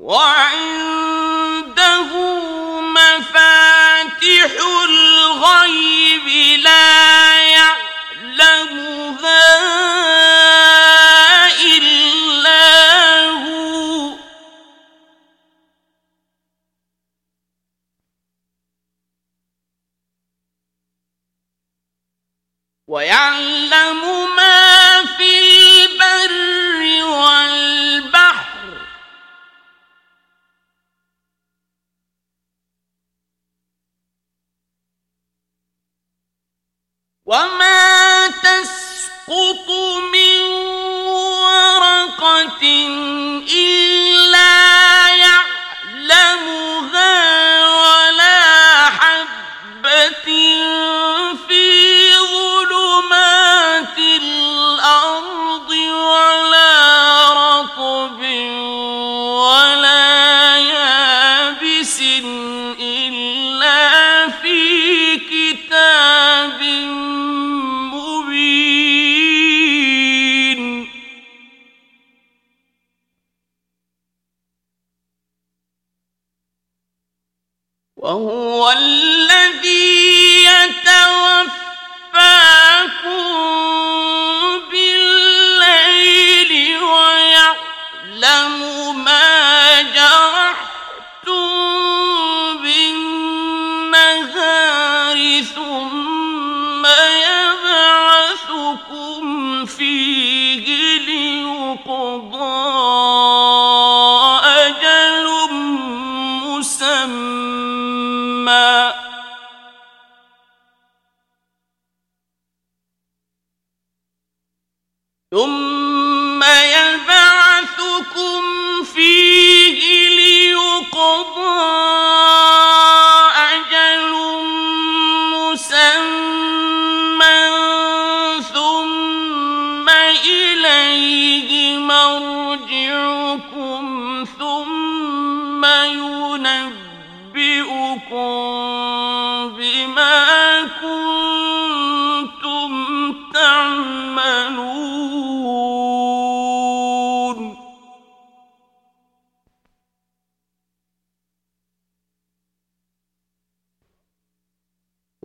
وَعِنْدَ وهو الذي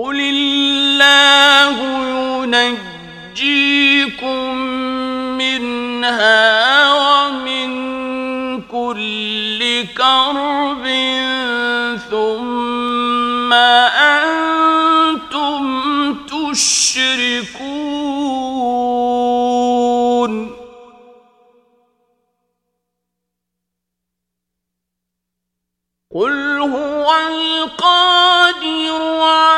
قل اللہ ينجيكم منها ومن كل كرب هو القادر على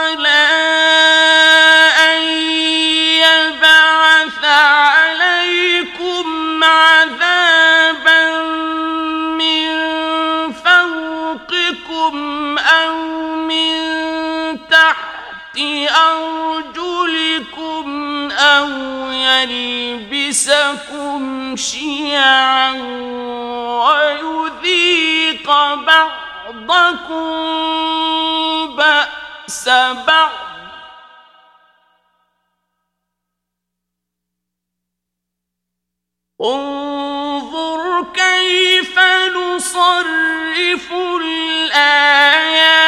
أو يلبسكم شيعا ويذيق بعضكم بأس بعض انظر كيف نصرف الآيات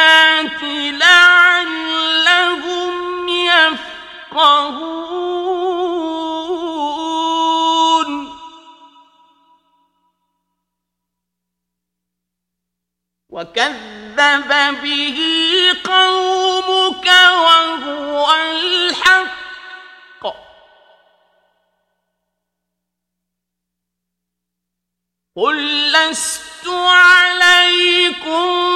كذب به قومك وهو الحق. قل لست عليكم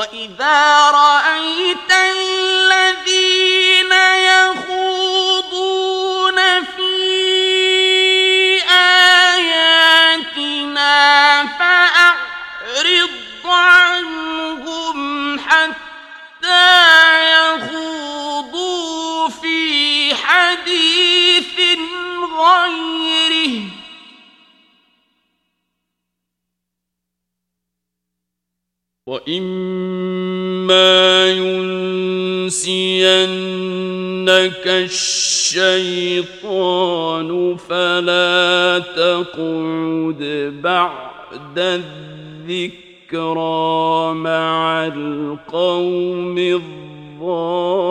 وَإِذَا رَأَى وَإِمَّا يُنْسِيَنَّكَ الشَّيْطَانُ فَلَا تَقْعُدْ بَعْدَ الذِّكْرَى مَعَ الْقَوْمِ الظَّالِمِينَ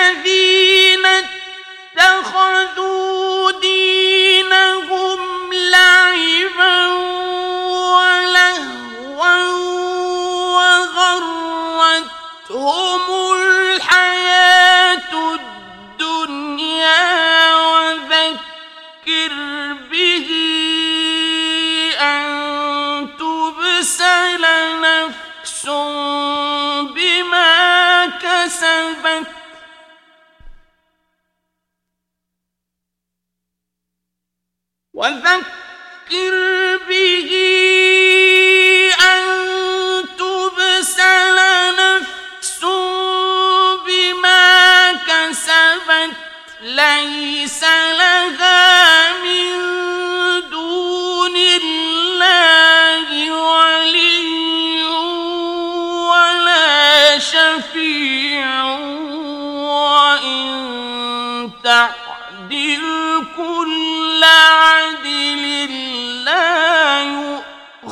الذين اتخذوا وذكر به أن تبسل نفس بما كسبت، ليس لها من دون الله ولي ولا شفيع، وإن تعدل كل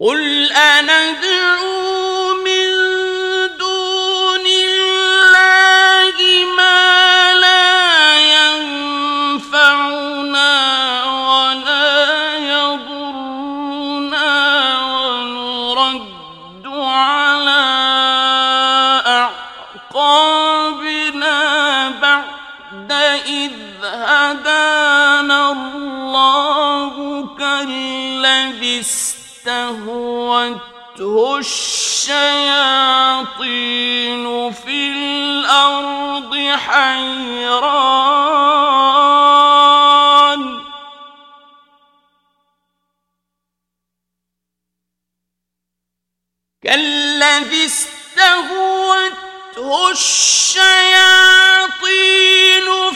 قل أندعو من دون الله ما لا ينفعنا ولا يضرنا ونرد على أعقابنا إذ هدانا الله كالذي استهوته الشياطين في الأرض حيران كالذي استهوته الشياطين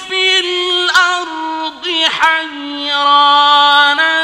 في الأرض حيران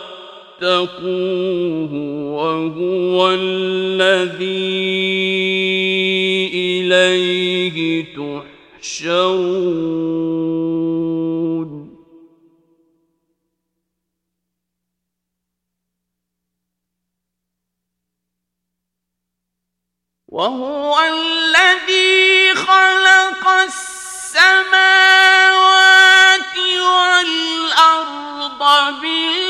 واتقوه وهو الذي إليه تحشرون. وهو الذي خلق السماوات والأرض بالحق.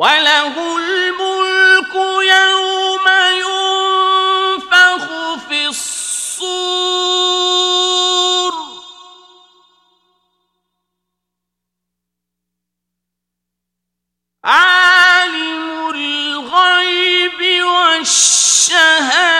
وله الملك يوم ينفخ في الصور عالم الغيب والشهادة